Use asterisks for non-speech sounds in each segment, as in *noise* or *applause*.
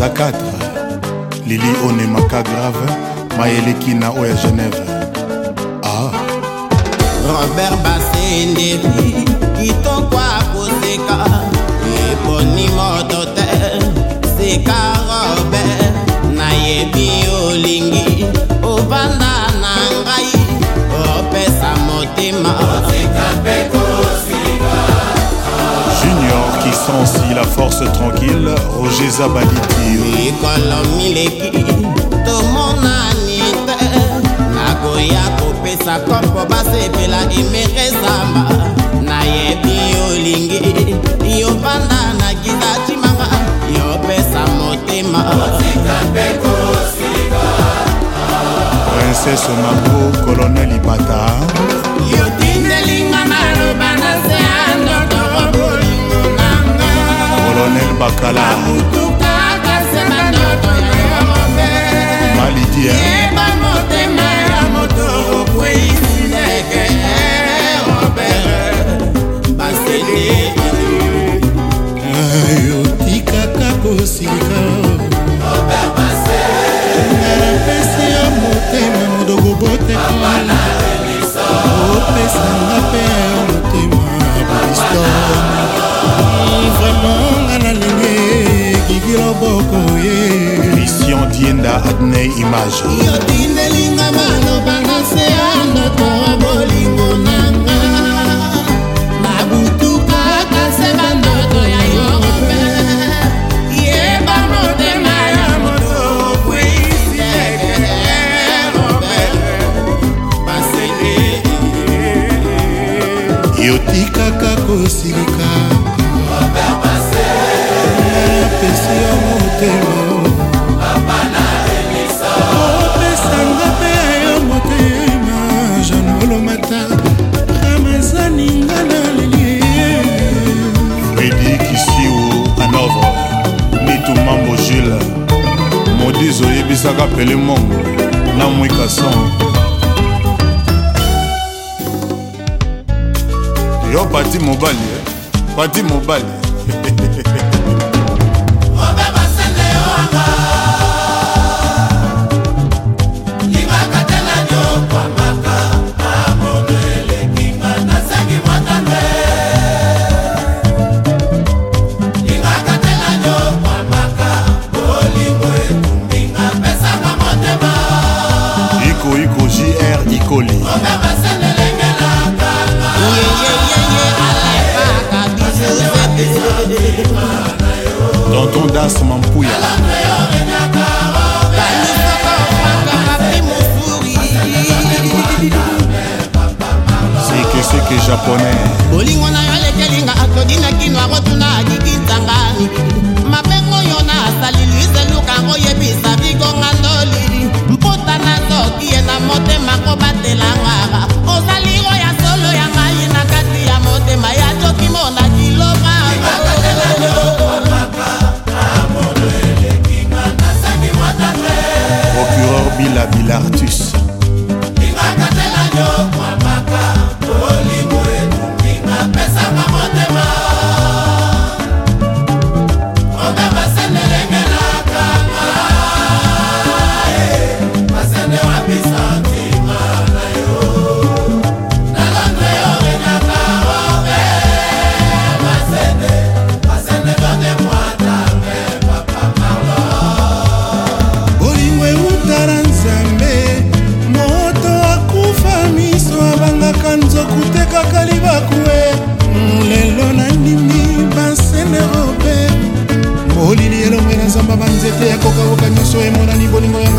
baza 4 lili onemaka grave mayeleki na oyo ya genève ah. robert basendeli kitoko akoseka eponi moto te seka robert nayebi olingi obanda na ngai opesa motema oseka peko Sansi, la force tranquille, Roger Zabaliti. mikolo mileki tomonani te nakoya kopesa kompo basepela emere zamba nayebi olingi yo banda na kiza timanga yopesa motema princese mabo colonel ibata colonel bakala image yotindelinga maloba na se ya ndoto bolingo nanga nabutukaka se bandoto ya europe yeba motema ya moto kwisiee yotikaka kosilika pesi yo motema kaka pele mongo na mwika son yo pati mobali eh? pati mobali daso mampuya sekeseke japonais bolingo na yo alekelinga akodina kino akotuna akiki ntangani mapengo yo na asali luise lukango yebisa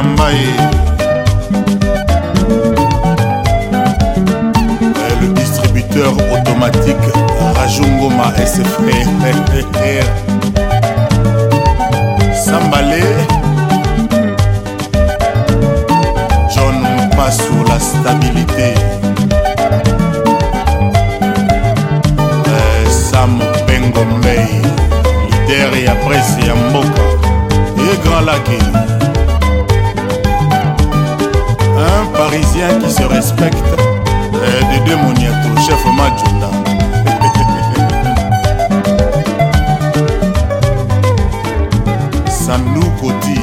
na mbai eh, le distributeur automatique rajungoma sfr e. sambale john mpasu la stabilité eh, sam bengombei lider ya prese ya mboka ye grand laki parisiens qui se respectent et eh, de deux moniato chef majunda *laughs* sandou koti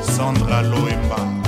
sandra loemba